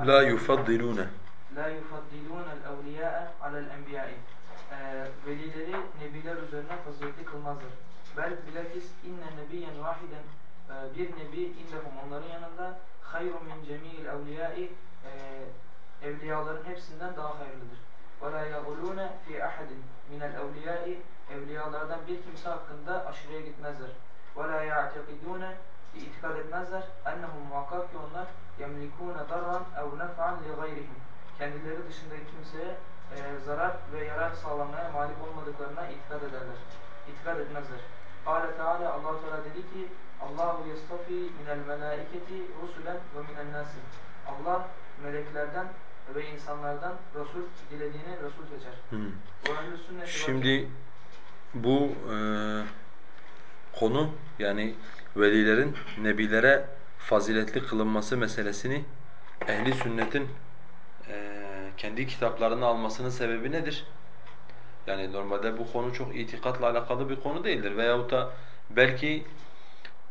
لا يفضلون minel melâiketi rusulen ve minen nâsi. Allah meleklerden ve insanlardan Resul dilediğini Resul seçer. Hı. Şimdi bu e, konu yani velilerin nebilere faziletli kılınması meselesini ehli sünnetin e, kendi kitaplarını almasının sebebi nedir? Yani normalde bu konu çok itikatla alakalı bir konu değildir veyahut da belki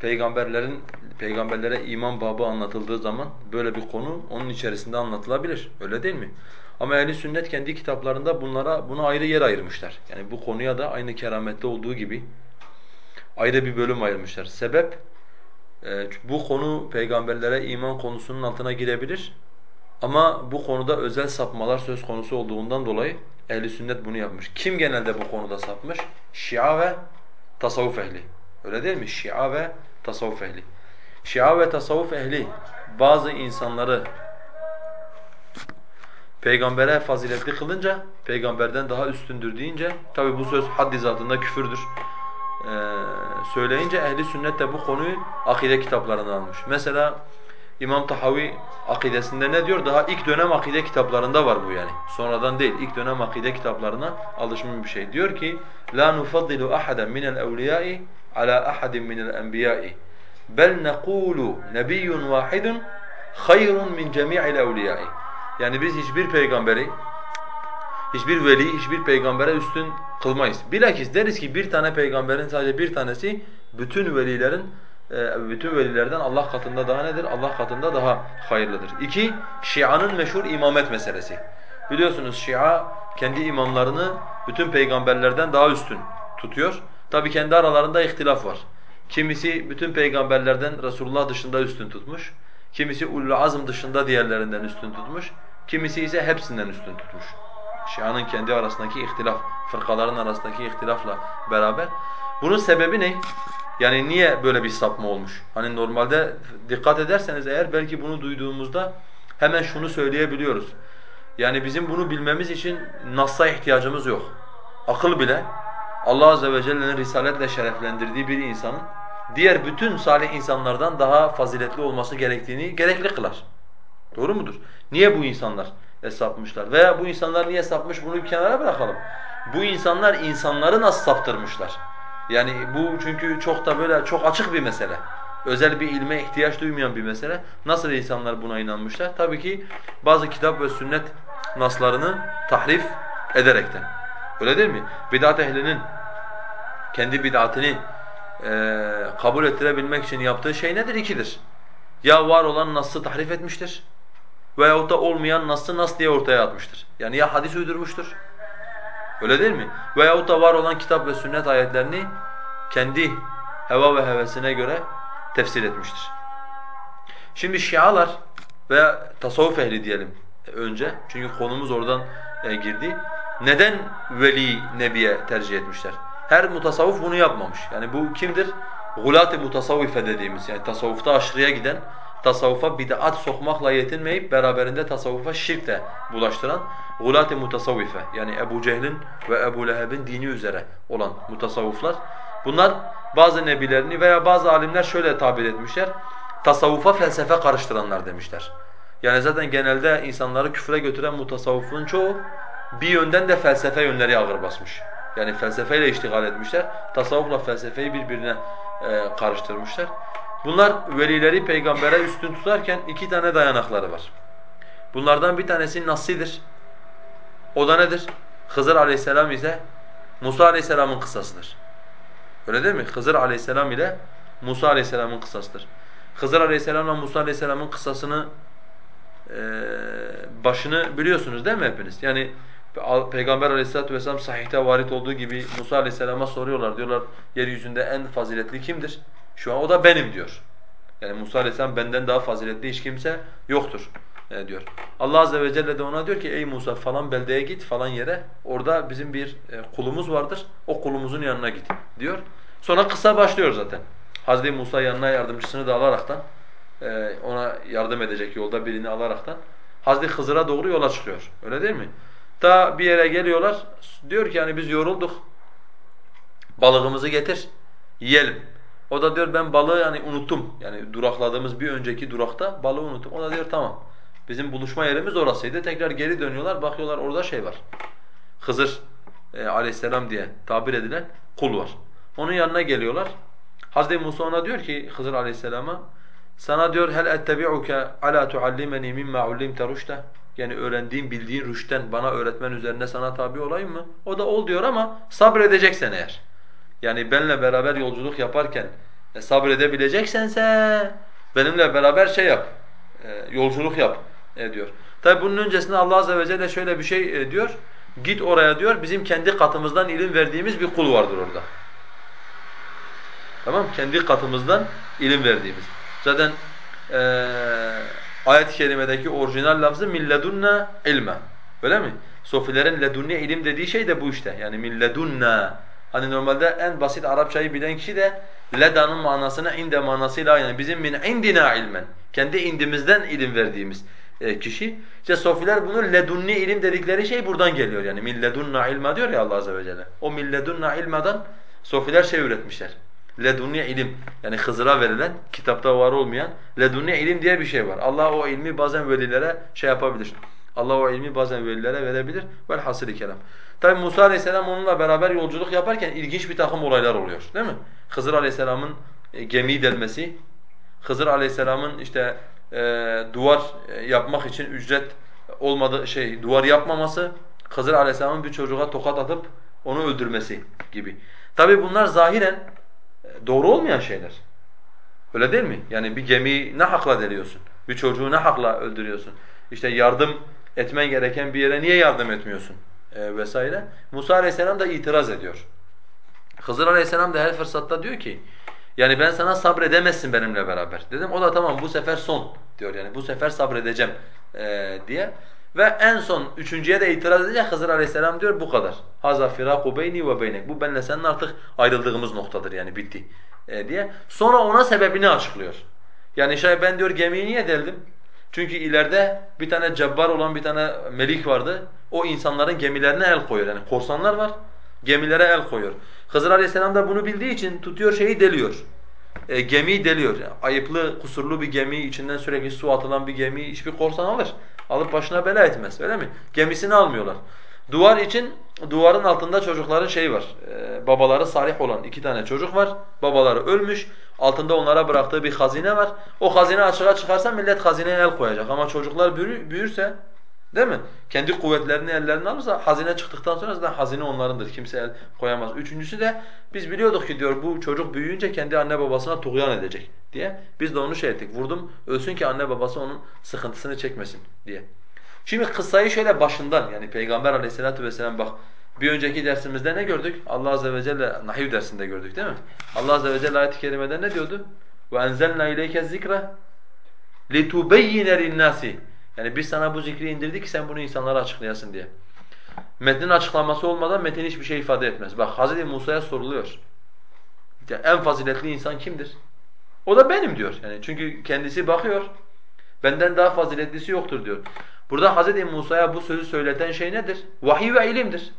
peygamberlerin peygamberlere iman babı anlatıldığı zaman böyle bir konu onun içerisinde anlatılabilir. Öyle değil mi? Ama ehli sünnet kendi kitaplarında bunlara buna ayrı yer ayırmışlar. Yani bu konuya da aynı keramette olduğu gibi ayrı bir bölüm ayırmışlar. Sebep e, bu konu peygamberlere iman konusunun altına girebilir. Ama bu konuda özel sapmalar söz konusu olduğundan dolayı ehli sünnet bunu yapmış. Kim genelde bu konuda sapmış? Şia ve tasavvuf ehli. Öyle değil mi? Şia ve tasavvuf ehli. Şia ve tasavvuf ehli bazı insanları peygambere faziletli kılınca, peygamberden daha üstündür deyince, tabi bu söz haddi zatında küfürdür. Ee, söyleyince ehli sünnet de bu konuyu akide kitaplarına almış. Mesela İmam Tahavi akidesinde ne diyor? Daha ilk dönem akide kitaplarında var bu yani. Sonradan değil, ilk dönem akide kitaplarına alışmış bir şey. Diyor ki: "La nufaddilu ahadan min el-evliya'i ala ahadin min el-enbiya'i. Bel nekulu nebiyyun vahidun hayrun min cemi'il evliya'i." Yani biz hiçbir peygamberi hiçbir veli, hiçbir peygambere üstün kılmayız. Bilakis deriz ki bir tane peygamberin sadece bir tanesi bütün velilerin e, bütün velilerden Allah katında daha nedir? Allah katında daha hayırlıdır. İki, Şia'nın meşhur imamet meselesi. Biliyorsunuz Şia kendi imamlarını bütün peygamberlerden daha üstün tutuyor. Tabi kendi aralarında ihtilaf var. Kimisi bütün peygamberlerden Resulullah dışında üstün tutmuş. Kimisi ulul azm dışında diğerlerinden üstün tutmuş. Kimisi ise hepsinden üstün tutmuş. Şia'nın kendi arasındaki ihtilaf, fırkaların arasındaki ihtilafla beraber. Bunun sebebi ne? Yani niye böyle bir sapma olmuş? Hani normalde dikkat ederseniz eğer belki bunu duyduğumuzda hemen şunu söyleyebiliyoruz. Yani bizim bunu bilmemiz için Nas'a ihtiyacımız yok. Akıl bile Allah Azze ve Celle'nin risaletle şereflendirdiği bir insanın diğer bütün salih insanlardan daha faziletli olması gerektiğini gerekli kılar. Doğru mudur? Niye bu insanlar sapmışlar? Veya bu insanlar niye sapmış bunu bir kenara bırakalım. Bu insanlar insanları nasıl saptırmışlar? Yani bu çünkü çok da böyle çok açık bir mesele. Özel bir ilme ihtiyaç duymayan bir mesele. Nasıl insanlar buna inanmışlar? Tabii ki bazı kitap ve sünnet naslarını tahrif ederekten. Öyle değil mi? Bid'at ehlinin kendi bid'atini e, kabul ettirebilmek için yaptığı şey nedir? İkidir. Ya var olan nas'ı tahrif etmiştir veyahut da olmayan nas'ı nas diye ortaya atmıştır. Yani ya hadis uydurmuştur, öyle değil mi? Veyahut da var olan kitap ve sünnet ayetlerini kendi heva ve hevesine göre tefsir etmiştir. Şimdi Şialar veya tasavvuf ehli diyelim önce çünkü konumuz oradan e, girdi. Neden veli nebiye tercih etmişler? Her mutasavvuf bunu yapmamış. Yani bu kimdir? Gulat-ı mutasavvife dediğimiz yani tasavvufta aşırıya giden, tasavvufa bid'at sokmakla yetinmeyip beraberinde tasavvufa şirk de bulaştıran gulat-ı mutasavvife yani Ebu Cehil'in ve Ebu Leheb'in dini üzere olan mutasavvuflar. Bunlar bazı nebilerini veya bazı alimler şöyle tabir etmişler. Tasavvufa felsefe karıştıranlar demişler. Yani zaten genelde insanları küfre götüren mutasavvufun çoğu bir yönden de felsefe yönleri ağır basmış. Yani felsefeyle iştigal etmişler. Tasavvufla felsefeyi birbirine e, karıştırmışlar. Bunlar velileri peygambere üstün tutarken iki tane dayanakları var. Bunlardan bir tanesi nassidir. O da nedir? Hızır aleyhisselam ise Musa aleyhisselamın kıssasıdır. Öyle değil mi? Hızır aleyhisselam ile Musa aleyhisselamın kıssasıdır. Hızır aleyhisselamla Musa aleyhisselamın kıssasını e, başını biliyorsunuz değil mi hepiniz? Yani Peygamber aleyhissalatu vesselam sahihte varit olduğu gibi Musa aleyhisselama soruyorlar. Diyorlar yeryüzünde en faziletli kimdir? Şu an o da benim diyor. Yani Musa aleyhisselam benden daha faziletli hiç kimse yoktur e, diyor. Allah azze ve celle de ona diyor ki ey Musa falan beldeye git falan yere orada bizim bir e, kulumuz vardır. O kulumuzun yanına git diyor. Sonra kısa başlıyor zaten. Hazreti Musa yanına yardımcısını da alaraktan e, ona yardım edecek yolda birini alaraktan Hazreti Hızır'a doğru yola çıkıyor. Öyle değil mi? Ta bir yere geliyorlar. Diyor ki yani biz yorulduk. Balığımızı getir. Yiyelim. O da diyor ben balığı yani unuttum. Yani durakladığımız bir önceki durakta balığı unuttum. O da diyor tamam. Bizim buluşma yerimiz orasıydı. Tekrar geri dönüyorlar. Bakıyorlar orada şey var. Hızır e, aleyhisselam diye tabir edilen kul var. Onun yanına geliyorlar. Hazreti Musa ona diyor ki Hızır aleyhisselama sana diyor hel ettebi'uke ala tuallimeni mimma ullimte rushda yani öğrendiğin, bildiğin rüşten bana öğretmen üzerine sana tabi olayım mı? O da ol diyor ama sabredeceksen eğer. Yani benle beraber yolculuk yaparken e, sabredebileceksense benimle beraber şey yap, e, yolculuk yap e, diyor. Tabi bunun öncesinde Allah azze ve celle şöyle bir şey e, diyor. Git oraya diyor bizim kendi katımızdan ilim verdiğimiz bir kul vardır orada. Tamam Kendi katımızdan ilim verdiğimiz. Zaten e, ayet-i kerimedeki orijinal lafzı milledunna ilme. Öyle mi? Sofilerin ledunni ilim dediği şey de bu işte. Yani milledunna. Hani normalde en basit Arapçayı bilen kişi de leda'nın manasına inde manasıyla aynı. Bizim min indina ilmen. Kendi indimizden ilim verdiğimiz e, kişi. İşte sofiler bunu ledunni ilim dedikleri şey buradan geliyor. Yani milledunna ilma diyor ya Allah azze ve celle. O milledunna ilmadan sofiler şey üretmişler ledunni ilim yani Hızır'a verilen kitapta var olmayan ledunni ilim diye bir şey var. Allah o ilmi bazen velilere şey yapabilir. Allah o ilmi bazen velilere verebilir. Vel hasili kelam. Tabi Musa aleyhisselam onunla beraber yolculuk yaparken ilginç bir takım olaylar oluyor değil mi? Hızır aleyhisselamın e, gemiyi delmesi, Hızır aleyhisselamın işte e, duvar e, yapmak için ücret olmadığı şey duvar yapmaması, Hızır aleyhisselamın bir çocuğa tokat atıp onu öldürmesi gibi. Tabi bunlar zahiren doğru olmayan şeyler. Öyle değil mi? Yani bir gemiyi ne hakla deliyorsun? Bir çocuğu ne hakla öldürüyorsun? İşte yardım etmen gereken bir yere niye yardım etmiyorsun? E, vesaire. Musa aleyhisselam da itiraz ediyor. Hızır aleyhisselam da her fırsatta diyor ki yani ben sana sabredemezsin benimle beraber. Dedim o da tamam bu sefer son diyor yani bu sefer sabredeceğim e, diye. Ve en son üçüncüye de itiraz edince Hızır Aleyhisselam diyor bu kadar. Haza firaku beyni ve beynek. Bu benle senin artık ayrıldığımız noktadır yani bitti e, diye. Sonra ona sebebini açıklıyor. Yani şey ben diyor gemiyi niye deldim? Çünkü ileride bir tane cebbar olan bir tane melik vardı. O insanların gemilerine el koyuyor. Yani korsanlar var. Gemilere el koyuyor. Hızır Aleyhisselam da bunu bildiği için tutuyor şeyi deliyor. E, gemiyi deliyor. Yani ayıplı, kusurlu bir gemi, içinden sürekli su atılan bir gemi hiçbir korsan alır. Alıp başına bela etmez öyle mi? Gemisini almıyorlar. Duvar için duvarın altında çocukların şeyi var. E, babaları salih olan iki tane çocuk var. Babaları ölmüş. Altında onlara bıraktığı bir hazine var. O hazine açığa çıkarsa millet hazineye el koyacak. Ama çocuklar büyürse Değil mi? Kendi kuvvetlerini ellerine alırsa hazine çıktıktan sonra zaten hazine onlarındır. Kimse el koyamaz. Üçüncüsü de biz biliyorduk ki diyor bu çocuk büyüyünce kendi anne babasına tuğyan edecek diye. Biz de onu şey ettik. Vurdum ölsün ki anne babası onun sıkıntısını çekmesin diye. Şimdi kıssayı şöyle başından yani Peygamber aleyhissalatu vesselam bak bir önceki dersimizde ne gördük? Allah azze ve celle Nahiv dersinde gördük değil mi? Allah azze ve celle ayet-i kerimede ne diyordu? وَاَنْزَلْنَا اِلَيْكَ الذِّكْرَ لِتُبَيِّنَ لِلنَّاسِ yani biz sana bu zikri indirdik ki sen bunu insanlara açıklayasın diye. Metnin açıklaması olmadan metin hiçbir şey ifade etmez. Bak Hz. Musa'ya soruluyor. En faziletli insan kimdir? O da benim diyor. Yani çünkü kendisi bakıyor. Benden daha faziletlisi yoktur diyor. Burada Hz. Musa'ya bu sözü söyleten şey nedir? Vahiy ve ilimdir.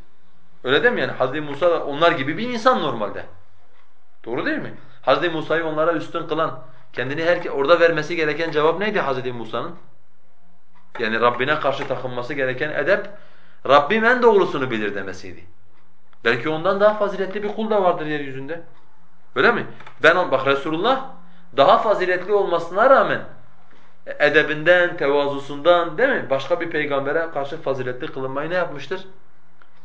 Öyle değil mi yani? Hz. Musa da onlar gibi bir insan normalde. Doğru değil mi? Hz. Musa'yı onlara üstün kılan, kendini her orada vermesi gereken cevap neydi Hz. Musa'nın? Yani Rabbine karşı takınması gereken edep, Rabbim en doğrusunu bilir demesiydi. Belki ondan daha faziletli bir kul da vardır yeryüzünde. Öyle mi? Ben bak Resulullah daha faziletli olmasına rağmen edebinden, tevazusundan değil mi? Başka bir peygambere karşı faziletli kılınmayı ne yapmıştır?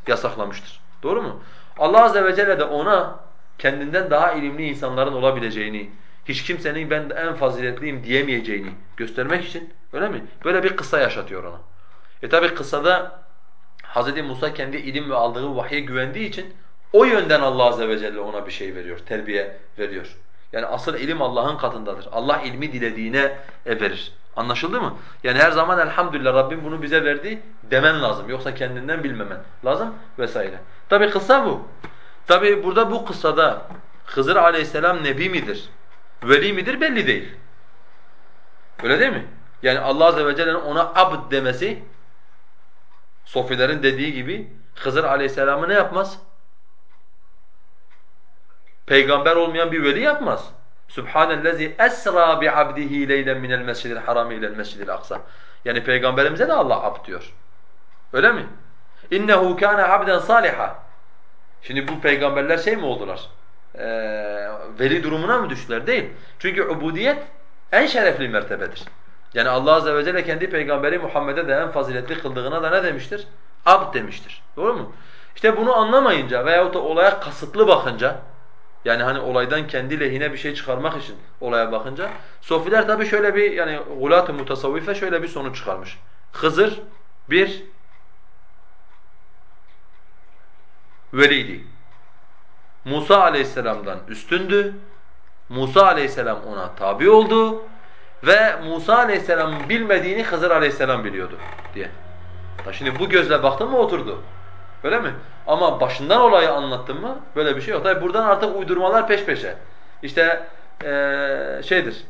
Yasaklamıştır. Doğru mu? Allah azze ve celle de ona kendinden daha ilimli insanların olabileceğini, hiç kimsenin ben en faziletliyim diyemeyeceğini göstermek için öyle mi? Böyle bir kısa yaşatıyor ona. E tabi kıssada Hz. Musa kendi ilim ve aldığı vahye güvendiği için o yönden Allah azze ve celle ona bir şey veriyor, terbiye veriyor. Yani asıl ilim Allah'ın katındadır. Allah ilmi dilediğine e, verir. Anlaşıldı mı? Yani her zaman elhamdülillah Rabbim bunu bize verdi demen lazım. Yoksa kendinden bilmemen lazım vesaire. Tabi kıssa bu. Tabi burada bu kıssada Hızır aleyhisselam nebi midir? Veli midir belli değil. Öyle değil mi? Yani Allah azze ve celle'nin ona abd demesi Sofilerin dediği gibi Hızır aleyhisselamı ne yapmaz? Peygamber olmayan bir veli yapmaz. Subhanellezi esra bi abdihi leylen minel mescidil haram ila'l mescidil aksa. Yani peygamberimize de Allah abd diyor. Öyle mi? İnnehu kana abden saliha. Şimdi bu peygamberler şey mi oldular? Ee, veli durumuna mı düştüler? Değil. Çünkü ubudiyet en şerefli mertebedir. Yani Allah azze ve celle kendi peygamberi Muhammed'e de en faziletli kıldığına da ne demiştir? Abd demiştir. Doğru mu? İşte bunu anlamayınca veyahut da olaya kasıtlı bakınca yani hani olaydan kendi lehine bir şey çıkarmak için olaya bakınca Sofiler tabii şöyle bir yani gulat-ı mutasavvife şöyle bir sonuç çıkarmış. Hızır bir veliydi. Musa aleyhisselamdan üstündü. Musa aleyhisselam ona tabi oldu ve Musa aleyhisselamın bilmediğini Hızır aleyhisselam biliyordu diye. Ya şimdi bu gözle baktın mı oturdu. Öyle mi? Ama başından olayı anlattın mı böyle bir şey yok. Tabi buradan artık uydurmalar peş peşe. İşte ee, şeydir,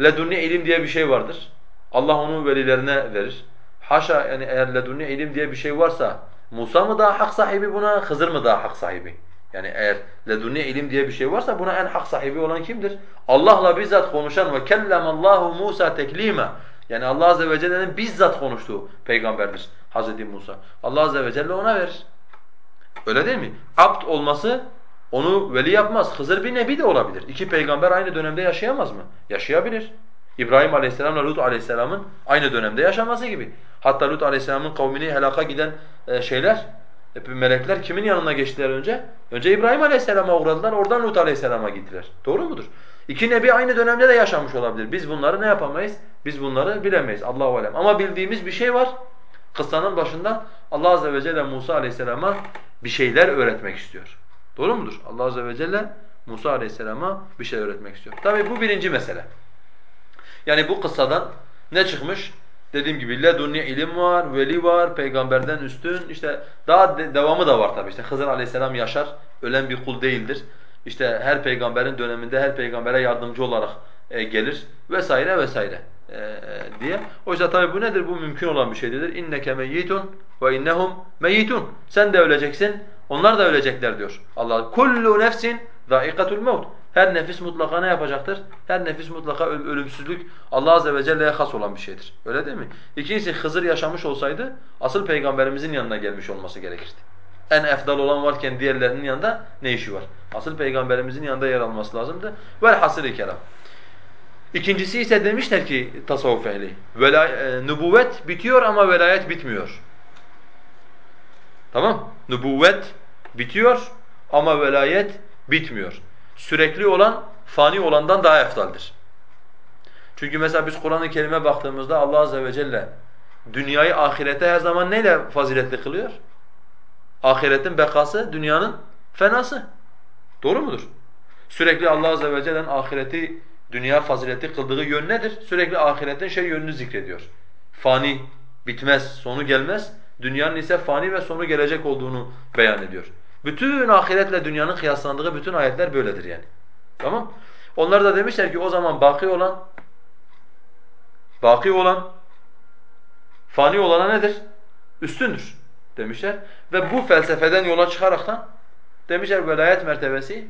ledunni ilim diye bir şey vardır. Allah onu velilerine verir. Haşa yani eğer ledunni ilim diye bir şey varsa Musa mı daha hak sahibi buna, Hızır mı daha hak sahibi? Yani eğer ledunni ilim diye bir şey varsa buna en hak sahibi olan kimdir? Allah'la bizzat konuşan ve kellemallahu Musa teklima. Yani Allah azze ve celle'nin bizzat konuştuğu peygamberdir Hazreti Musa. Allah azze ve celle ona verir. Öyle değil mi? Abd olması onu veli yapmaz. Hızır bir nebi de olabilir. İki peygamber aynı dönemde yaşayamaz mı? Yaşayabilir. İbrahim aleyhisselamla Lut aleyhisselamın aynı dönemde yaşaması gibi. Hatta Lut aleyhisselamın kavmini helaka giden e, şeyler, e, melekler kimin yanına geçtiler önce? Önce İbrahim aleyhisselama uğradılar, oradan Lut aleyhisselama gittiler. Doğru mudur? İki nebi aynı dönemde de yaşamış olabilir. Biz bunları ne yapamayız? Biz bunları bilemeyiz. Allahu alem. Ama bildiğimiz bir şey var. Kıssanın başında Allah azze ve celle Musa aleyhisselama bir şeyler öğretmek istiyor. Doğru mudur? Allah azze ve celle Musa aleyhisselama bir şey öğretmek istiyor. Tabii bu birinci mesele. Yani bu kıssadan ne çıkmış? Dediğim gibi ledunni ilim var, veli var, peygamberden üstün. İşte daha de devamı da var tabii. İşte Hızır Aleyhisselam yaşar, ölen bir kul değildir. İşte her peygamberin döneminde her peygambere yardımcı olarak e, gelir vesaire vesaire e, diye. Oysa tabii bu nedir? Bu mümkün olan bir şeydir. İnneke meyyitun ve innehum meyyitun. Sen de öleceksin, onlar da ölecekler diyor Allah. Kullu nefsin zâikatul mevt. Her nefis mutlaka ne yapacaktır? Her nefis mutlaka ölümsüzlük Allah azze ve celle'ye has olan bir şeydir. Öyle değil mi? İkincisi Hızır yaşamış olsaydı asıl peygamberimizin yanına gelmiş olması gerekirdi. En efdal olan varken diğerlerinin yanında ne işi var? Asıl peygamberimizin yanında yer alması lazımdı. Velhasıl kelam. İkincisi ise demişler ki tasavvuf ehli, vela, e, nübüvvet bitiyor ama velayet bitmiyor. Tamam? Nübüvvet bitiyor ama velayet bitmiyor sürekli olan fani olandan daha eftaldir. Çünkü mesela biz Kur'an-ı Kerim'e baktığımızda Allah azze ve celle dünyayı ahirete her zaman neyle faziletli kılıyor? Ahiretin bekası dünyanın fenası. Doğru mudur? Sürekli Allah azze ve celle'nin ahireti dünya fazileti kıldığı yön nedir? Sürekli ahiretin şey yönünü zikrediyor. Fani, bitmez, sonu gelmez. Dünyanın ise fani ve sonu gelecek olduğunu beyan ediyor. Bütün ahiretle dünyanın kıyaslandığı bütün ayetler böyledir yani. Tamam? Onlar da demişler ki o zaman baki olan baki olan fani olana nedir? Üstündür demişler. Ve bu felsefeden yola çıkaraktan demişler velayet mertebesi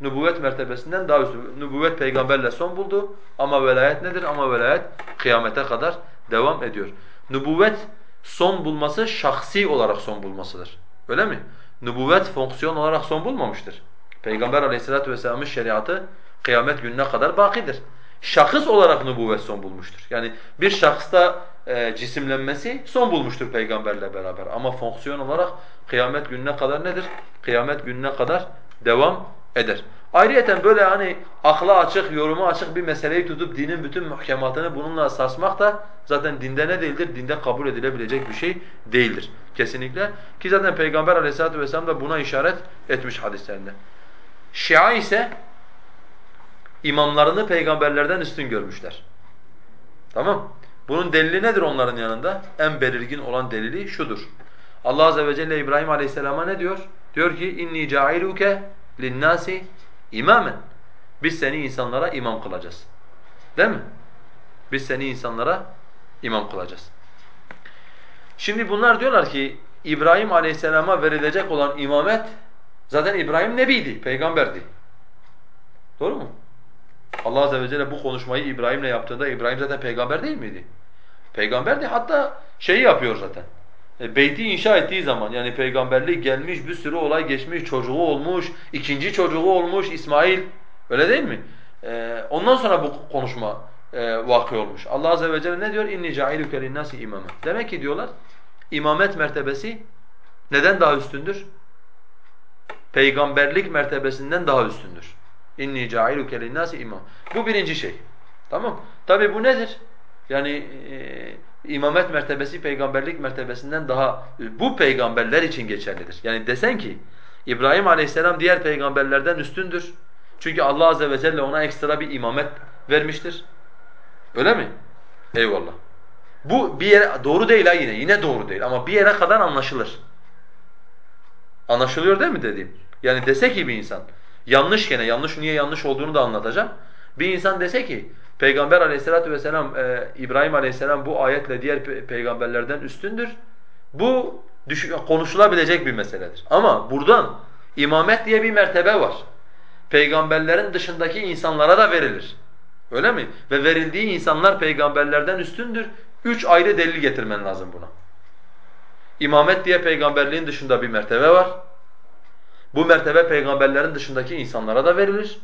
nübüvvet mertebesinden daha üstün. Nübüvvet peygamberle son buldu ama velayet nedir? Ama velayet kıyamete kadar devam ediyor. Nübüvvet son bulması şahsi olarak son bulmasıdır. Öyle mi? Nübüvvet fonksiyon olarak son bulmamıştır. Peygamber aleyhissalatu vesselam'ın şeriatı kıyamet gününe kadar bakidir. şahıs olarak nübüvvet son bulmuştur. Yani bir şahısta e, cisimlenmesi son bulmuştur peygamberle beraber. Ama fonksiyon olarak kıyamet gününe kadar nedir? Kıyamet gününe kadar devam eder. Ayrıyeten böyle hani akla açık, yoruma açık bir meseleyi tutup dinin bütün muhkematını bununla sarsmak da zaten dinde ne değildir? Dinde kabul edilebilecek bir şey değildir kesinlikle. Ki zaten Peygamber aleyhissalatu vesselam da buna işaret etmiş hadislerinde. Şia ise imamlarını peygamberlerden üstün görmüşler. Tamam? Bunun delili nedir onların yanında? En belirgin olan delili şudur. Allah azze ve celle İbrahim aleyhisselama ne diyor? Diyor ki inni ca'iluke linnâsi imamen. Biz seni insanlara imam kılacağız. Değil mi? Biz seni insanlara imam kılacağız. Şimdi bunlar diyorlar ki İbrahim aleyhisselama verilecek olan imamet zaten İbrahim nebiydi, peygamberdi. Doğru mu? Allah azze ve celle bu konuşmayı İbrahim'le yaptığında İbrahim zaten peygamber değil miydi? Peygamberdi. Hatta şeyi yapıyor zaten. E, beyti inşa ettiği zaman yani peygamberlik gelmiş, bir sürü olay geçmiş, çocuğu olmuş, ikinci çocuğu olmuş İsmail. Öyle değil mi? E, ondan sonra bu konuşma e, vakı olmuş. Allah azze ve celle ne diyor? İnni ca'iluke linnâsi imama. Demek ki diyorlar imamet mertebesi neden daha üstündür? Peygamberlik mertebesinden daha üstündür. İnni ca'iluke linnâsi imam. Bu birinci şey. Tamam? Tabi bu nedir? Yani e, imamet mertebesi peygamberlik mertebesinden daha bu peygamberler için geçerlidir. Yani desen ki İbrahim Aleyhisselam diğer peygamberlerden üstündür. Çünkü Allah azze ve celle ona ekstra bir imamet vermiştir. Öyle mi? Eyvallah. Bu bir yere doğru değil ha yine. Yine doğru değil ama bir yere kadar anlaşılır. Anlaşılıyor değil mi dediğim? Yani dese ki bir insan yanlış gene yanlış niye yanlış olduğunu da anlatacağım. Bir insan dese ki Peygamber aleyhissalatu vesselam e, İbrahim aleyhisselam bu ayetle diğer pe peygamberlerden üstündür. Bu konuşulabilecek bir meseledir. Ama buradan imamet diye bir mertebe var. Peygamberlerin dışındaki insanlara da verilir. Öyle mi? Ve verildiği insanlar peygamberlerden üstündür. Üç ayrı delil getirmen lazım buna. İmamet diye peygamberliğin dışında bir mertebe var. Bu mertebe peygamberlerin dışındaki insanlara da verilir.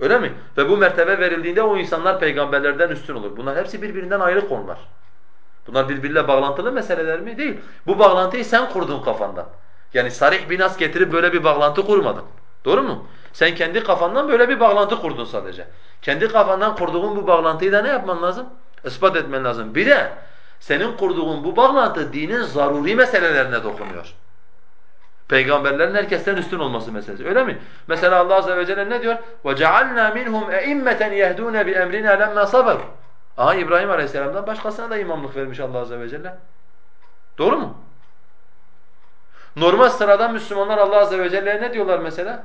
Öyle mi? Ve bu mertebe verildiğinde o insanlar peygamberlerden üstün olur. Bunlar hepsi birbirinden ayrı konular. Bunlar birbiriyle bağlantılı meseleler mi? Değil. Bu bağlantıyı sen kurdun kafandan. Yani sarih bir nas getirip böyle bir bağlantı kurmadın. Doğru mu? Sen kendi kafandan böyle bir bağlantı kurdun sadece. Kendi kafandan kurduğun bu bağlantıyı da ne yapman lazım? Ispat etmen lazım. Bir de senin kurduğun bu bağlantı dinin zaruri meselelerine dokunuyor. Peygamberlerin herkesten üstün olması meselesi. Öyle mi? Mesela Allah azze ve celle ne diyor? وَجَعَلْنَا مِنْهُمْ اَئِمَّةً يَهْدُونَ بِاَمْرِنَا لَمَّا صَبَرُوا Aha İbrahim Aleyhisselam'dan başkasına da imamlık vermiş Allah azze ve celle. Doğru mu? Normal sıradan Müslümanlar Allah azze ve celle'ye ne diyorlar mesela?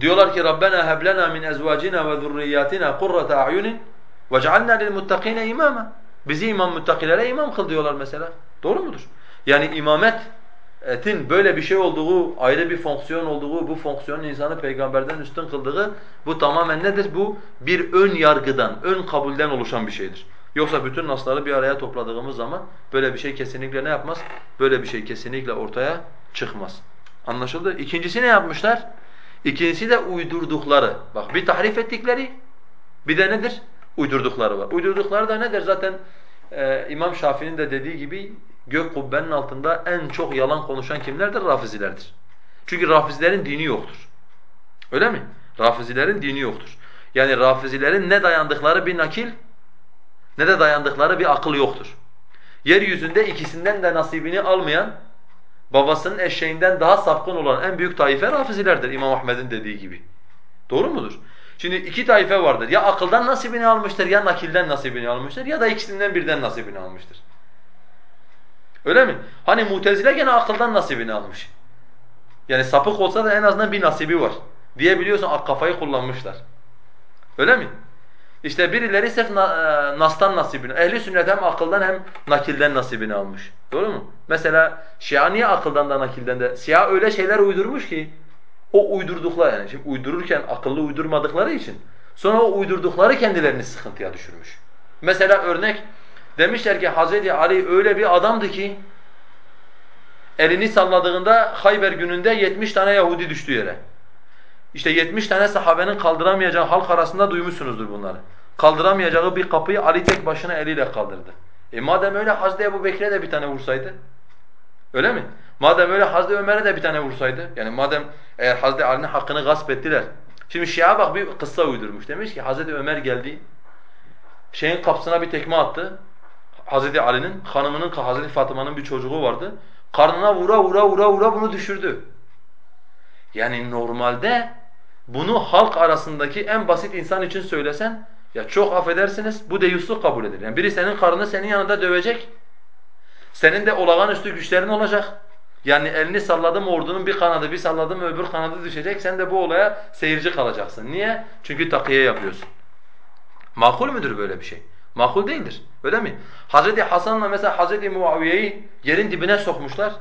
Diyorlar ki Rabbena heb lena min ezvacina ve zurriyatina qurrata a'yunin vec'alna lil muttaqina imama. Bizi imam muttakilere imam kıl diyorlar mesela. Doğru mudur? Yani imamet etin böyle bir şey olduğu, ayrı bir fonksiyon olduğu, bu fonksiyonun insanı peygamberden üstün kıldığı bu tamamen nedir? Bu bir ön yargıdan, ön kabulden oluşan bir şeydir. Yoksa bütün nasları bir araya topladığımız zaman böyle bir şey kesinlikle ne yapmaz? Böyle bir şey kesinlikle ortaya çıkmaz. Anlaşıldı? İkincisi ne yapmışlar? İkincisi de uydurdukları. Bak bir tahrif ettikleri, bir de nedir? Uydurdukları var. Uydurdukları da nedir? Zaten e, İmam Şafii'nin de dediği gibi gök kubbenin altında en çok yalan konuşan kimlerdir? Rafizilerdir. Çünkü Rafizilerin dini yoktur. Öyle mi? Rafizilerin dini yoktur. Yani Rafizilerin ne dayandıkları bir nakil ne de dayandıkları bir akıl yoktur. Yeryüzünde ikisinden de nasibini almayan, babasının eşeğinden daha sapkın olan en büyük taife Rafizilerdir İmam Ahmed'in dediği gibi. Doğru mudur? Şimdi iki taife vardır. Ya akıldan nasibini almıştır ya nakilden nasibini almıştır ya da ikisinden birden nasibini almıştır. Öyle mi? Hani Mutezile gene akıldan nasibini almış. Yani sapık olsa da en azından bir nasibi var. Diyebiliyorsun kafayı kullanmışlar. Öyle mi? İşte birileri sırf e, nastan nasibini, ehli sünnet hem akıldan hem nakilden nasibini almış. Doğru mu? Mesela Şia niye akıldan da nakilden de? Şia öyle şeyler uydurmuş ki o uydurdukları yani şimdi uydururken akıllı uydurmadıkları için sonra o uydurdukları kendilerini sıkıntıya düşürmüş. Mesela örnek Demişler ki Hazreti Ali öyle bir adamdı ki elini salladığında Hayber gününde 70 tane Yahudi düştü yere. İşte 70 tane sahabenin kaldıramayacağı halk arasında duymuşsunuzdur bunları. Kaldıramayacağı bir kapıyı Ali tek başına eliyle kaldırdı. E madem öyle Hazreti Ebu Bekir'e de bir tane vursaydı. Öyle mi? Madem öyle Hazreti Ömer'e de bir tane vursaydı. Yani madem eğer Hazreti Ali'nin hakkını gasp ettiler. Şimdi Şia bak bir kıssa uydurmuş. Demiş ki Hazreti Ömer geldi. Şeyin kapısına bir tekme attı. Hazreti Ali'nin hanımının Hazreti Fatıma'nın bir çocuğu vardı. Karnına vura vura vura vura bunu düşürdü. Yani normalde bunu halk arasındaki en basit insan için söylesen ya çok affedersiniz bu deyusluk kabul edilir. Yani biri senin karnını senin yanında dövecek. Senin de olağanüstü güçlerin olacak. Yani elini salladım ordunun bir kanadı, bir salladım öbür kanadı düşecek. Sen de bu olaya seyirci kalacaksın. Niye? Çünkü takiye yapıyorsun. Makul müdür böyle bir şey? Makul değildir. Öyle mi? Hazreti Hasan'la mesela Hazreti Muaviye'yi yerin dibine sokmuşlar.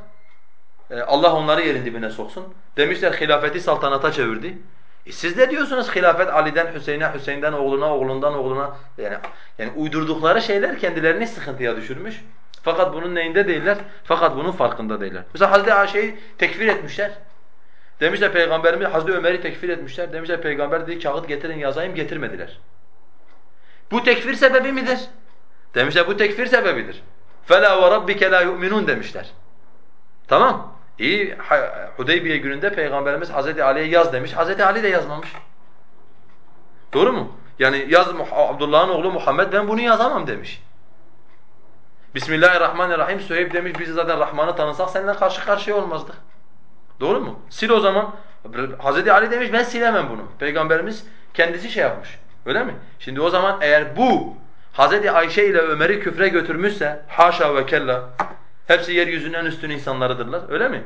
Ee, Allah onları yerin dibine soksun. Demişler hilafeti saltanata çevirdi. E siz ne diyorsunuz hilafet Ali'den Hüseyin'e, Hüseyin'den oğluna, oğlundan oğluna yani yani uydurdukları şeyler kendilerini sıkıntıya düşürmüş. Fakat bunun neyinde değiller? Fakat bunun farkında değiller. Mesela Hazreti Ayşe'yi tekfir etmişler. Demişler Peygamberimiz Hazreti Ömer'i tekfir etmişler. Demişler Peygamber dedi kağıt getirin yazayım getirmediler. Bu tekfir sebebi midir? Demişler bu tekfir sebebidir. فَلَا وَرَبِّكَ لَا يُؤْمِنُونَ demişler. Tamam. İyi Hudeybiye gününde Peygamberimiz Hazreti Ali'ye yaz demiş. Hazreti Ali de yazmamış. Doğru mu? Yani yaz Abdullah'ın oğlu Muhammed ben bunu yazamam demiş. Bismillahirrahmanirrahim Süheyb demiş biz zaten Rahman'ı tanısak seninle karşı karşıya olmazdık. Doğru mu? Sil o zaman. Hazreti Ali demiş ben silemem bunu. Peygamberimiz kendisi şey yapmış. Öyle mi? Şimdi o zaman eğer bu Hazreti Ayşe ile Ömer'i küfre götürmüşse haşa ve kella hepsi yeryüzünün en üstün insanlarıdırlar. Öyle mi?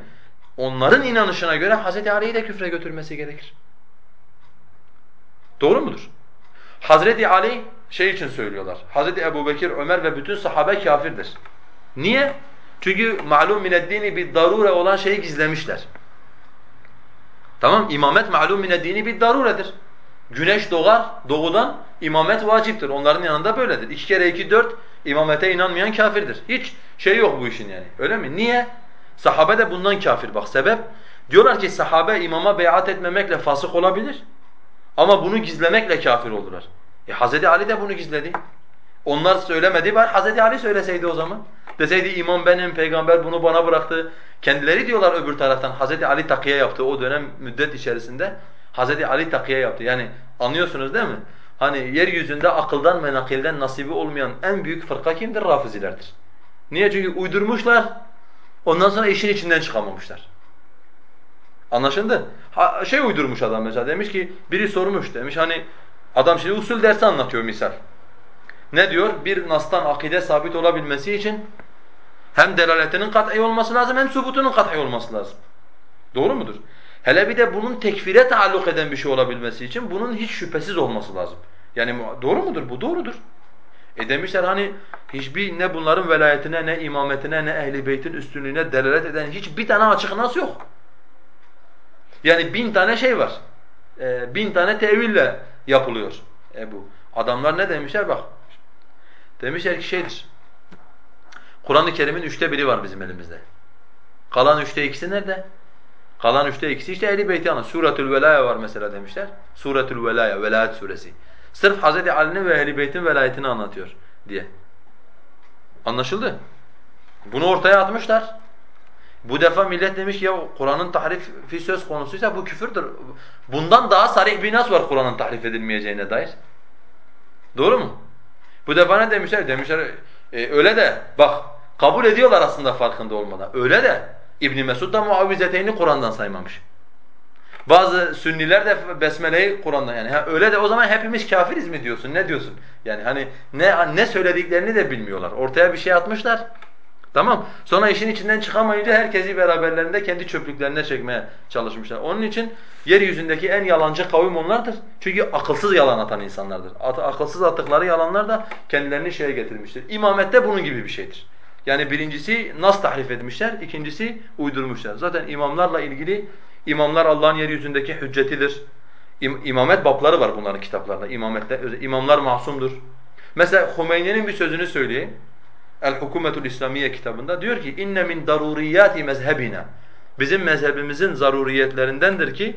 Onların inanışına göre Hazreti Ali'yi de küfre götürmesi gerekir. Doğru mudur? Hazreti Ali şey için söylüyorlar. Hazreti Ebu Bekir, Ömer ve bütün sahabe kafirdir. Niye? Çünkü malum mineddini bir darure olan şeyi gizlemişler. Tamam imamet malum mineddini bir daruredir. Güneş doğar, doğudan imamet vaciptir. Onların yanında böyledir. İki kere iki dört imamete inanmayan kafirdir. Hiç şey yok bu işin yani. Öyle mi? Niye? Sahabe de bundan kafir bak sebep. Diyorlar ki sahabe imama beyat etmemekle fasık olabilir. Ama bunu gizlemekle kafir olurlar. E Hazreti Ali de bunu gizledi. Onlar söylemedi var. Hazreti Ali söyleseydi o zaman. Deseydi imam benim, peygamber bunu bana bıraktı. Kendileri diyorlar öbür taraftan Hazreti Ali takiye yaptı o dönem müddet içerisinde. Hazreti Ali takiye yaptı. Yani anlıyorsunuz değil mi? Hani yeryüzünde akıldan ve nakilden nasibi olmayan en büyük fırka kimdir? Rafizilerdir. Niye? Çünkü uydurmuşlar. Ondan sonra işin içinden çıkamamışlar. Anlaşıldı? Ha, şey uydurmuş adam mesela demiş ki biri sormuş demiş hani adam şimdi usul dersi anlatıyor misal. Ne diyor? Bir nastan akide sabit olabilmesi için hem delaletinin kat'i olması lazım hem subutunun kat'i olması lazım. Doğru mudur? Hele bir de bunun tekfire taalluk eden bir şey olabilmesi için bunun hiç şüphesiz olması lazım. Yani doğru mudur? Bu doğrudur. E demişler hani hiçbir ne bunların velayetine ne imametine ne ehli beytin üstünlüğüne delalet eden hiçbir tane açık nas yok. Yani bin tane şey var. E, bin tane teville yapılıyor e bu. Adamlar ne demişler bak. Demişler ki şeydir. Kur'an-ı Kerim'in üçte biri var bizim elimizde. Kalan üçte ikisi nerede? Kalan üçte ikisi işte Ehl-i Beyti anlatıyor. Suretül Velaya var mesela demişler. Suretül Velaya, Velayet suresi. Sırf Hz. Ali'nin ve Ehl-i Beyt'in velayetini anlatıyor diye. Anlaşıldı? Bunu ortaya atmışlar. Bu defa millet demiş ki ya Kur'an'ın tahrifi söz konusuysa bu küfürdür. Bundan daha sarih bir nas var Kur'an'ın tahrif edilmeyeceğine dair. Doğru mu? Bu defa ne demişler? Demişler e, öyle de bak kabul ediyorlar aslında farkında olmadan. Öyle de İbn Mesud da muavvizeteyni Kur'an'dan saymamış. Bazı sünniler de besmeleyi Kur'an'dan yani ha, öyle de o zaman hepimiz kafiriz mi diyorsun? Ne diyorsun? Yani hani ne ne söylediklerini de bilmiyorlar. Ortaya bir şey atmışlar. Tamam. Sonra işin içinden çıkamayınca herkesi beraberlerinde kendi çöplüklerine çekmeye çalışmışlar. Onun için yeryüzündeki en yalancı kavim onlardır. Çünkü akılsız yalan atan insanlardır. At akılsız attıkları yalanlar da kendilerini şeye getirmiştir. İmamette bunun gibi bir şeydir. Yani birincisi nas tahrif etmişler, ikincisi uydurmuşlar. Zaten imamlarla ilgili imamlar Allah'ın yeryüzündeki hüccetidir. İm imamet babları var bunların kitaplarında. İmamette imamlar masumdur. Mesela Hümeyni'nin bir sözünü söyleyeyim. El-Hukumetul İslamiye kitabında diyor ki inne min daruriyati mezhebina. Bizim mezhebimizin zaruriyetlerindendir ki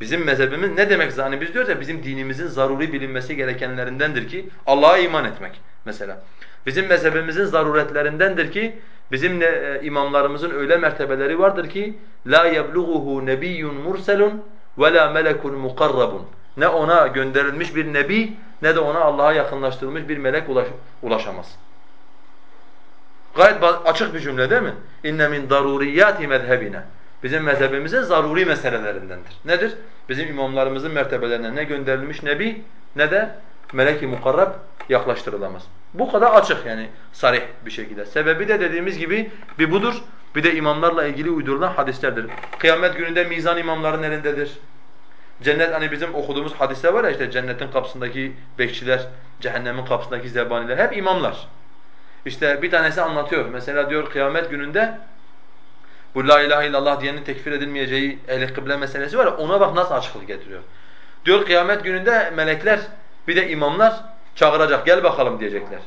Bizim mezhebimiz ne demek? Hani biz diyoruz ya bizim dinimizin zaruri bilinmesi gerekenlerindendir ki Allah'a iman etmek mesela. Bizim mezhebimizin zaruretlerindendir ki bizim ne, e, imamlarımızın öyle mertebeleri vardır ki la yeblughuhu nebiyyun murselun ve la melekun mukarrabun. Ne ona gönderilmiş bir nebi ne de ona Allah'a yakınlaştırılmış bir melek ulaş, ulaşamaz. Gayet açık bir cümle değil mi? İnne min daruriyati mezhebina. Bizim mezhebimizin zaruri meselelerindendir. Nedir? Bizim imamlarımızın mertebelerine ne gönderilmiş nebi ne de melek-i mukarrab yaklaştırılamaz. Bu kadar açık yani sarih bir şekilde. Sebebi de dediğimiz gibi bir budur. Bir de imamlarla ilgili uydurulan hadislerdir. Kıyamet gününde mizan imamların elindedir. Cennet hani bizim okuduğumuz hadiste var ya işte cennetin kapısındaki bekçiler, cehennemin kapısındaki zebaniler hep imamlar. İşte bir tanesi anlatıyor. Mesela diyor kıyamet gününde bu la ilahe illallah diyenin tekfir edilmeyeceği ehli kıble meselesi var ya ona bak nasıl açıklık getiriyor. Diyor kıyamet gününde melekler bir de imamlar çağıracak gel bakalım diyecekler.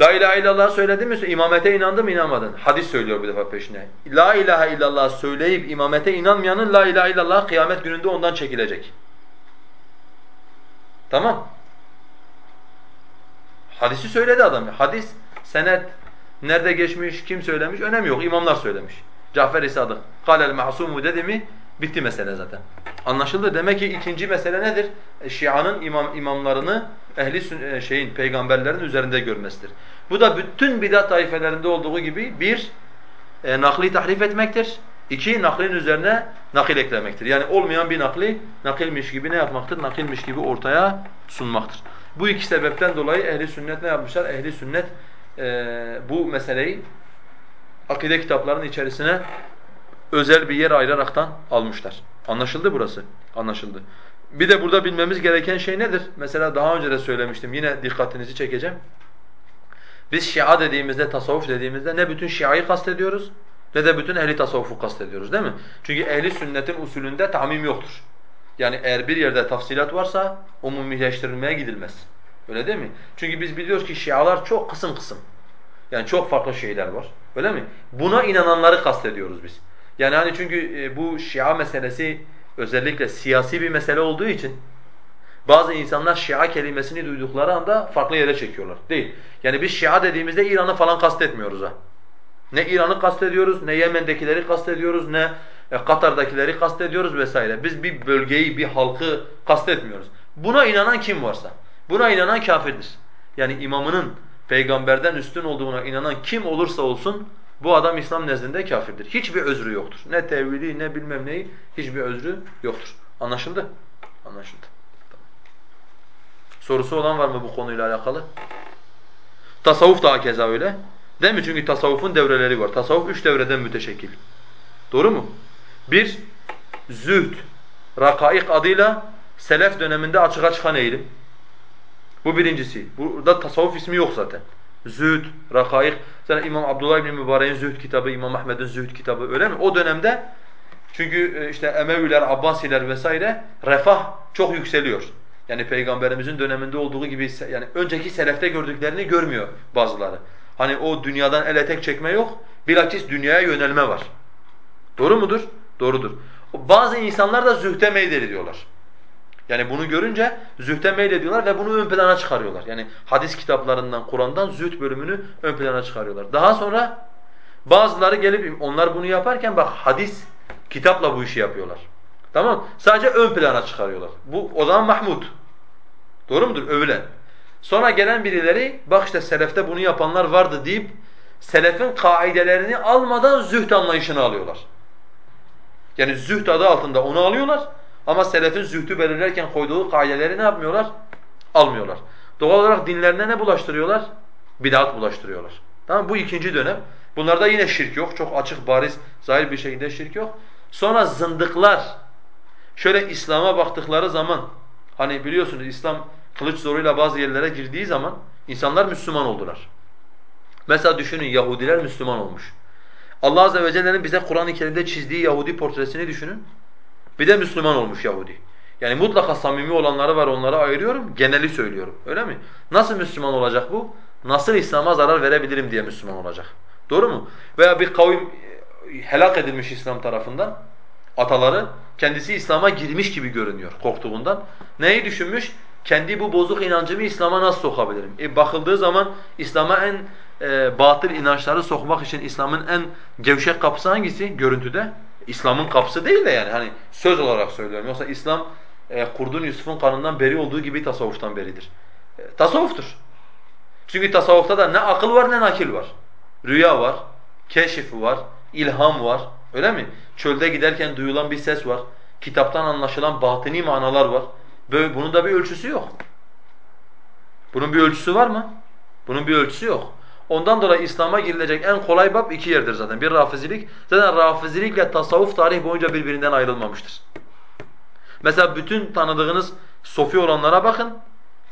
La ilahe illallah söyledin mi? İmamete inandın mı inanmadın? Hadis söylüyor bir defa peşine. La ilahe illallah söyleyip imamete inanmayanın la ilahe illallah kıyamet gününde ondan çekilecek. Tamam. Hadisi söyledi adam. Hadis, senet, nerede geçmiş, kim söylemiş önemi yok. İmamlar söylemiş. Cafer-i Sadık. Kâlel ma'sumu dedi mi bitti mesele zaten. Anlaşıldı. Demek ki ikinci mesele nedir? E, Şia'nın imam imamlarını ehli e, şeyin peygamberlerin üzerinde görmesidir. Bu da bütün bidat taifelerinde olduğu gibi bir e, nakli tahrif etmektir. İki naklin üzerine nakil eklemektir. Yani olmayan bir nakli nakilmiş gibi ne yapmaktır? Nakilmiş gibi ortaya sunmaktır. Bu iki sebepten dolayı ehli sünnet ne yapmışlar? Ehli sünnet e, bu meseleyi akide kitaplarının içerisine özel bir yer ayıraraktan almışlar. Anlaşıldı burası? Anlaşıldı. Bir de burada bilmemiz gereken şey nedir? Mesela daha önce de söylemiştim. Yine dikkatinizi çekeceğim. Biz Şia dediğimizde, tasavvuf dediğimizde ne bütün Şia'yı kastediyoruz ne de bütün ehli tasavvufu kastediyoruz değil mi? Çünkü ehli sünnetin usulünde tamim yoktur. Yani eğer bir yerde tafsilat varsa umumileştirilmeye gidilmez. Öyle değil mi? Çünkü biz biliyoruz ki Şialar çok kısım kısım. Yani çok farklı şeyler var. Öyle mi? Buna inananları kastediyoruz biz. Yani hani çünkü e, bu Şia meselesi özellikle siyasi bir mesele olduğu için bazı insanlar Şia kelimesini duydukları anda farklı yere çekiyorlar. Değil. Yani biz Şia dediğimizde İran'ı falan kastetmiyoruz ha. Ne İran'ı kastediyoruz, ne Yemen'dekileri kastediyoruz, ne e, Katar'dakileri kastediyoruz vesaire. Biz bir bölgeyi, bir halkı kastetmiyoruz. Buna inanan kim varsa, buna inanan kafirdir. Yani imamının peygamberden üstün olduğuna inanan kim olursa olsun bu adam İslam nezdinde kafirdir. Hiçbir özrü yoktur. Ne tevhidi ne bilmem neyi hiçbir özrü yoktur. Anlaşıldı? Anlaşıldı. Sorusu olan var mı bu konuyla alakalı? Tasavvuf da keza öyle. Değil mi? Çünkü tasavvufun devreleri var. Tasavvuf üç devreden müteşekkil. Doğru mu? Bir, zühd, rakaik adıyla selef döneminde açığa çıkan eğilim. Bu birincisi. Burada tasavvuf ismi yok zaten. Zühd, rakaik. Mesela İmam Abdullah ibn Mübarek'in Zühd kitabı, İmam Ahmed'in Zühd kitabı öyle mi? O dönemde çünkü e, işte Emeviler, Abbasiler vesaire refah çok yükseliyor. Yani Peygamberimizin döneminde olduğu gibi yani önceki selefte gördüklerini görmüyor bazıları. Hani o dünyadan el etek çekme yok. Bilakis dünyaya yönelme var. Doğru mudur? Doğrudur. Bazı insanlar da zühte meylediyorlar. Yani bunu görünce zühte meylediyorlar ve bunu ön plana çıkarıyorlar. Yani hadis kitaplarından, Kur'an'dan zühd bölümünü ön plana çıkarıyorlar. Daha sonra bazıları gelip onlar bunu yaparken bak hadis kitapla bu işi yapıyorlar. Tamam Sadece ön plana çıkarıyorlar. Bu o zaman Mahmud. Doğru mudur? Övülen. Sonra gelen birileri bak işte selefte bunu yapanlar vardı deyip selefin kaidelerini almadan zühd anlayışını alıyorlar. Yani zühd adı altında onu alıyorlar ama selefin zühdü belirlerken koyduğu kaideleri ne yapmıyorlar? Almıyorlar. Doğal olarak dinlerine ne bulaştırıyorlar? Bidat bulaştırıyorlar. Tamam Bu ikinci dönem. Bunlarda yine şirk yok. Çok açık, bariz, zahir bir şekilde şirk yok. Sonra zındıklar şöyle İslam'a baktıkları zaman hani biliyorsunuz İslam kılıç zoruyla bazı yerlere girdiği zaman insanlar Müslüman oldular. Mesela düşünün Yahudiler Müslüman olmuş. Allah azze ve celle'nin bize Kur'an-ı Kerim'de çizdiği Yahudi portresini düşünün. Bir de Müslüman olmuş Yahudi. Yani mutlaka samimi olanları var onları ayırıyorum, geneli söylüyorum. Öyle mi? Nasıl Müslüman olacak bu? Nasıl İslam'a zarar verebilirim diye Müslüman olacak. Doğru mu? Veya bir kavim e, helak edilmiş İslam tarafından. ataları. Kendisi İslam'a girmiş gibi görünüyor korktuğundan. Neyi düşünmüş? Kendi bu bozuk inancımı İslam'a nasıl sokabilirim? E bakıldığı zaman İslam'a en e, batıl inançları sokmak için İslam'ın en gevşek kapısı hangisi görüntüde? İslam'ın kapısı değil de yani hani söz olarak söylüyorum. Yoksa İslam e, kurdun Yusuf'un kanından beri olduğu gibi tasavvuftan beridir. E, tasavvuftur. Çünkü tasavvufta da ne akıl var ne nakil var. Rüya var, keşif var, ilham var. Öyle mi? Çölde giderken duyulan bir ses var. Kitaptan anlaşılan batini manalar var. Böyle, bunun da bir ölçüsü yok. Bunun bir ölçüsü var mı? Bunun bir ölçüsü yok. Ondan dolayı İslam'a girilecek en kolay bab iki yerdir zaten. Bir rafizilik. Zaten rafizilikle tasavvuf tarih boyunca birbirinden ayrılmamıştır. Mesela bütün tanıdığınız sofi olanlara bakın.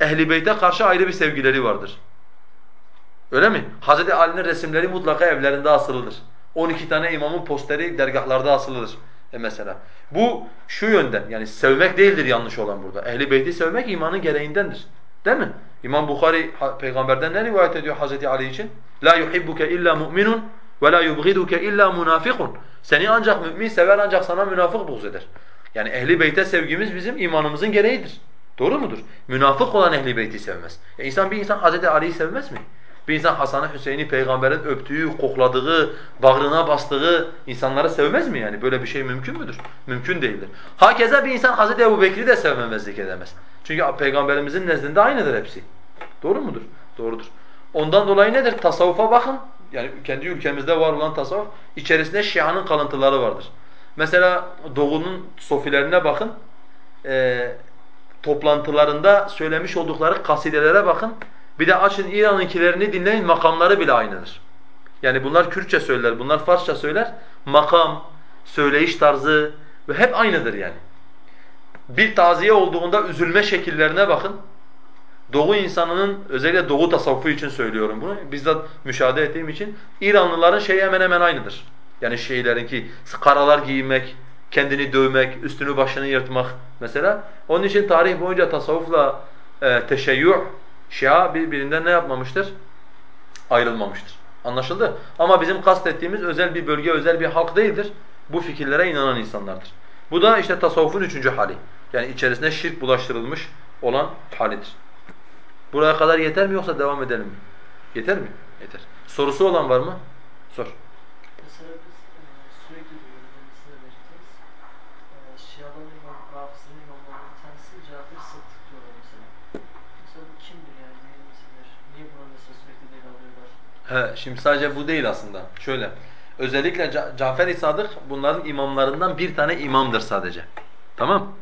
Ehli Beyt'e karşı ayrı bir sevgileri vardır. Öyle mi? Hz. Ali'nin resimleri mutlaka evlerinde asılıdır. 12 tane imamın posteri dergahlarda asılıdır e mesela. Bu şu yönden yani sevmek değildir yanlış olan burada. Ehli Beyt'i sevmek imanın gereğindendir. Değil mi? İmam Bukhari peygamberden ne rivayet ediyor Hazreti Ali için? La yuhibbuke illa mu'minun ve la yubghiduke illa munafikun. Seni ancak mümin sever ancak sana münafık buğz eder. Yani ehli beyte sevgimiz bizim imanımızın gereğidir. Doğru mudur? Münafık olan ehli beyti sevmez. E insan bir insan Hazreti Ali'yi sevmez mi? Bir insan Hasan'ı Hüseyin'i peygamberin öptüğü, kokladığı, bağrına bastığı insanları sevmez mi yani? Böyle bir şey mümkün müdür? Mümkün değildir. Hakeza bir insan Hazreti Ebu de sevmemezlik edemez. Çünkü peygamberimizin nezdinde aynıdır hepsi. Doğru mudur? Doğrudur. Ondan dolayı nedir? Tasavvufa bakın. Yani kendi ülkemizde var olan tasavvuf içerisinde Şia'nın kalıntıları vardır. Mesela Doğu'nun sofilerine bakın. E, toplantılarında söylemiş oldukları kasidelere bakın. Bir de açın İran'ınkilerini dinleyin makamları bile aynıdır. Yani bunlar Kürtçe söyler, bunlar Farsça söyler. Makam, söyleyiş tarzı ve hep aynıdır yani. Bir taziye olduğunda üzülme şekillerine bakın. Doğu insanının özellikle Doğu tasavvufu için söylüyorum bunu. Bizzat müşahede ettiğim için İranlıların şeyi hemen hemen aynıdır. Yani şeylerinki karalar giymek, kendini dövmek, üstünü başını yırtmak mesela. Onun için tarih boyunca tasavvufla e, teşeyyü, şia birbirinden ne yapmamıştır? Ayrılmamıştır. Anlaşıldı? Ama bizim kastettiğimiz özel bir bölge, özel bir halk değildir. Bu fikirlere inanan insanlardır. Bu da işte tasavvufun üçüncü hali. Yani içerisine şirk bulaştırılmış olan halidir. Buraya kadar yeter mi yoksa devam edelim mi? Yeter mi? Yeter. Sorusu olan var mı? Sor. Mesela biz sürekli duyuyoruz, de belirttiniz. E, Şiaların imam, Rafiz'in imamlarının bir tanesi Cafer Sıddık diyorlar mesela. Mesela bu kimdir yani, neyin nesidir? Niye buna mesela sürekli deli alıyorlar? He, şimdi sadece bu değil aslında. Şöyle, özellikle Ca Cafer-i Sadık bunların imamlarından bir tane imamdır sadece. Tamam?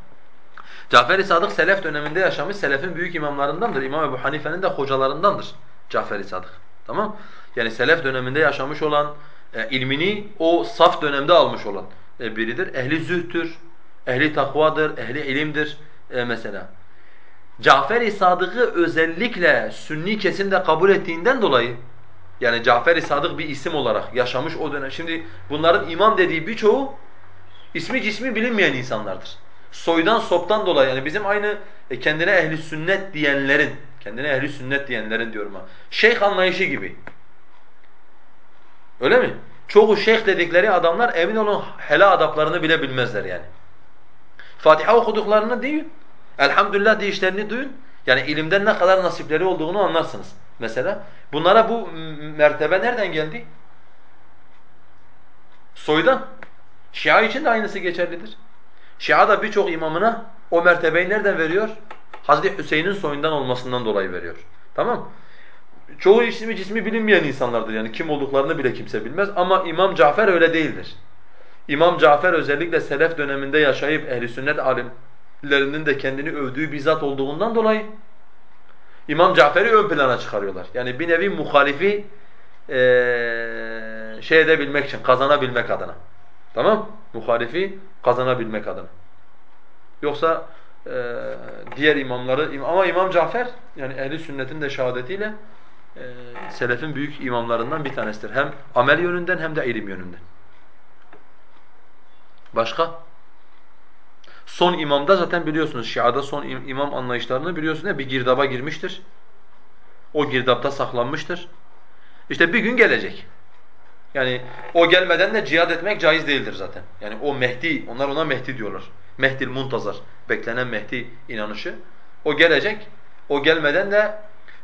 Cafer-i Sadık Selef döneminde yaşamış, Selef'in büyük imamlarındandır. İmam Ebu Hanife'nin de hocalarındandır Cafer-i Sadık. Tamam? Yani Selef döneminde yaşamış olan, e, ilmini o saf dönemde almış olan e, biridir. Ehli zühtür, ehli takvadır, ehli ilimdir e, mesela. Cafer-i Sadık'ı özellikle sünni kesimde kabul ettiğinden dolayı yani Cafer-i Sadık bir isim olarak yaşamış o dönem. Şimdi bunların imam dediği birçoğu ismi cismi bilinmeyen insanlardır. Soydan soptan dolayı yani bizim aynı e, kendine ehli sünnet diyenlerin, kendine ehli sünnet diyenlerin diyorum ha. Şeyh anlayışı gibi. Öyle mi? Çoğu şeyh dedikleri adamlar emin olun helal adaplarını bile bilmezler yani. Fatiha okuduklarını duyun. Elhamdülillah deyişlerini duyun. Yani ilimden ne kadar nasipleri olduğunu anlarsınız mesela. Bunlara bu mertebe nereden geldi? Soydan. Şia için de aynısı geçerlidir. Şia da birçok imamına o mertebeyi nereden veriyor? Hazreti Hüseyin'in soyundan olmasından dolayı veriyor. Tamam Çoğu ismi cismi bilinmeyen insanlardır yani kim olduklarını bile kimse bilmez ama İmam Cafer öyle değildir. İmam Cafer özellikle Selef döneminde yaşayıp ehli sünnet alimlerinin de kendini övdüğü bir zat olduğundan dolayı İmam Cafer'i ön plana çıkarıyorlar. Yani bir nevi muhalifi ee, şey edebilmek için, kazanabilmek adına. Tamam? Muhalifi kazanabilmek adına. Yoksa e, diğer imamları ama İmam Cafer yani ehli sünnetin de şehadetiyle e, selefin büyük imamlarından bir tanesidir. Hem amel yönünden hem de ilim yönünden. Başka? Son imamda zaten biliyorsunuz Şia'da son imam anlayışlarını biliyorsunuz bir girdaba girmiştir. O girdapta saklanmıştır. İşte bir gün gelecek. Yani o gelmeden de cihad etmek caiz değildir zaten. Yani o Mehdi, onlar ona Mehdi diyorlar. Mehdil muntazar, beklenen Mehdi inanışı. O gelecek. O gelmeden de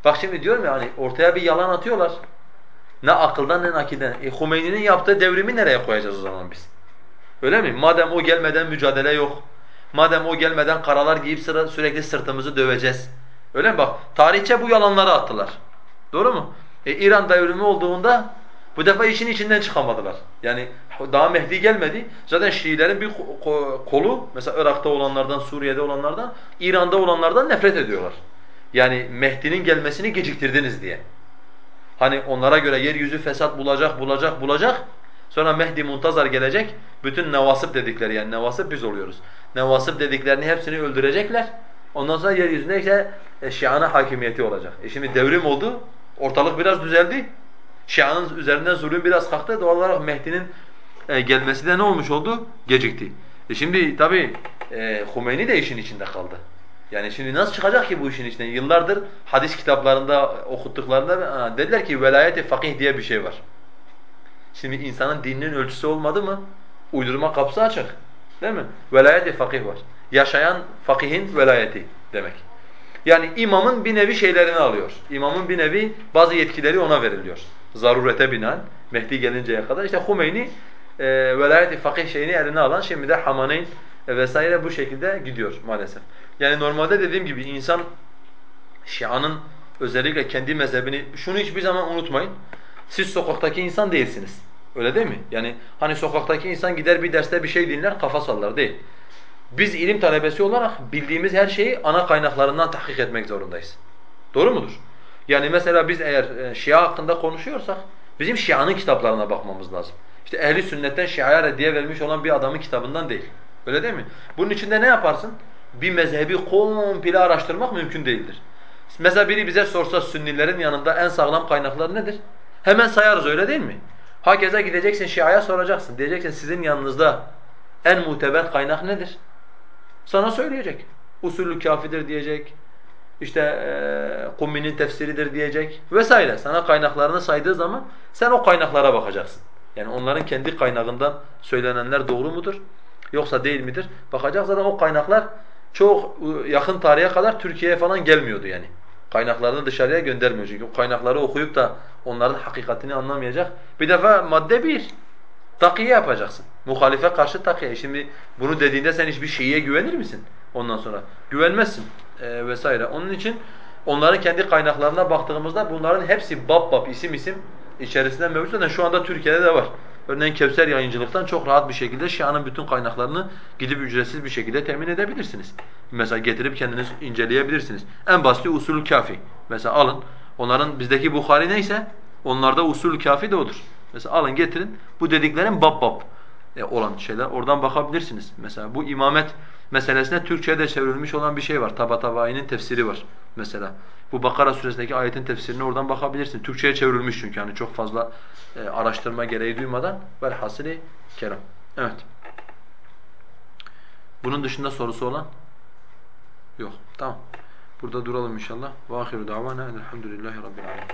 bak şimdi diyorum ya hani ortaya bir yalan atıyorlar. Ne akıldan ne nakilden. E Hümeyni'nin yaptığı devrimi nereye koyacağız o zaman biz? Öyle mi? Madem o gelmeden mücadele yok. Madem o gelmeden karalar giyip sıra, sürekli sırtımızı döveceğiz. Öyle mi? Bak tarihçe bu yalanları attılar. Doğru mu? E, İran devrimi olduğunda bu defa işin içinden çıkamadılar. Yani daha Mehdi gelmedi. Zaten Şiilerin bir kolu mesela Irak'ta olanlardan, Suriye'de olanlardan, İran'da olanlardan nefret ediyorlar. Yani Mehdi'nin gelmesini geciktirdiniz diye. Hani onlara göre yeryüzü fesat bulacak, bulacak, bulacak. Sonra Mehdi Muntazar gelecek. Bütün nevasip dedikleri yani nevasip biz oluyoruz. Nevasip dediklerini hepsini öldürecekler. Ondan sonra yeryüzünde işte e, Şia'nın hakimiyeti olacak. E şimdi devrim oldu. Ortalık biraz düzeldi. Şia'nın üzerinden zulüm biraz kalktı. Doğal olarak Mehdi'nin e, gelmesi de ne olmuş oldu? Gecikti. E şimdi tabi e, Hümeyni de işin içinde kaldı. Yani şimdi nasıl çıkacak ki bu işin içinden? Yıllardır hadis kitaplarında okuttuklarında dediler ki velayet-i fakih diye bir şey var. Şimdi insanın dininin ölçüsü olmadı mı? Uydurma kapısı açık. Değil mi? Velayet-i fakih var. Yaşayan fakihin velayeti demek. Yani imamın bir nevi şeylerini alıyor. İmamın bir nevi bazı yetkileri ona veriliyor. Zarurete binaen Mehdi gelinceye kadar. İşte Humeyni e, velayet-i fakih şeyini eline alan şimdi de Hamaneyn e, vesaire bu şekilde gidiyor maalesef. Yani normalde dediğim gibi insan Şia'nın özellikle kendi mezhebini şunu hiçbir zaman unutmayın. Siz sokaktaki insan değilsiniz. Öyle değil mi? Yani hani sokaktaki insan gider bir derste bir şey dinler kafa sallar değil. Biz ilim talebesi olarak bildiğimiz her şeyi ana kaynaklarından tahkik etmek zorundayız. Doğru mudur? Yani mesela biz eğer e, Şia hakkında konuşuyorsak bizim Şia'nın kitaplarına bakmamız lazım. İşte ehli sünnetten Şia'ya reddiye vermiş olan bir adamın kitabından değil. Öyle değil mi? Bunun içinde ne yaparsın? Bir mezhebi komple araştırmak mümkün değildir. Mesela biri bize sorsa sünnilerin yanında en sağlam kaynaklar nedir? Hemen sayarız öyle değil mi? Hakeza gideceksin Şia'ya soracaksın. Diyeceksin sizin yanınızda en muteber kaynak nedir? Sana söyleyecek. Usulü kafidir diyecek. İşte e, Kummi'nin tefsiridir diyecek vesaire. Sana kaynaklarını saydığı zaman sen o kaynaklara bakacaksın. Yani onların kendi kaynağından söylenenler doğru mudur yoksa değil midir? Bakacak zaten o kaynaklar çok yakın tarihe kadar Türkiye'ye falan gelmiyordu yani. Kaynaklarını dışarıya göndermiyor çünkü kaynakları okuyup da onların hakikatini anlamayacak. Bir defa madde bir, takiye yapacaksın. Muhalife karşı takiye. Şimdi bunu dediğinde sen hiçbir Şii'ye güvenir misin ondan sonra? Güvenmezsin e, vesaire. Onun için onların kendi kaynaklarına baktığımızda bunların hepsi bab bab, isim isim içerisinde mevcut. Zaten şu anda Türkiye'de de var. Örneğin Kevser Yayıncılık'tan çok rahat bir şekilde Şia'nın bütün kaynaklarını gidip ücretsiz bir şekilde temin edebilirsiniz. Mesela getirip kendiniz inceleyebilirsiniz. En basit usulü kafi. Mesela alın. Onların bizdeki Bukhari neyse onlarda usulü kafi de odur. Mesela alın getirin. Bu dediklerin bab bab e, olan şeyler. Oradan bakabilirsiniz. Mesela bu imamet meselesine Türkçe'de çevrilmiş olan bir şey var. Tabatabayi'nin tefsiri var mesela. Bu Bakara suresindeki ayetin tefsirine oradan bakabilirsin. Türkçe'ye çevrilmiş çünkü yani çok fazla e, araştırma gereği duymadan. Velhasili kelam. Evet. Bunun dışında sorusu olan? Yok. Tamam. Burada duralım inşallah. Ve ahiru davana elhamdülillahi rabbil alemin.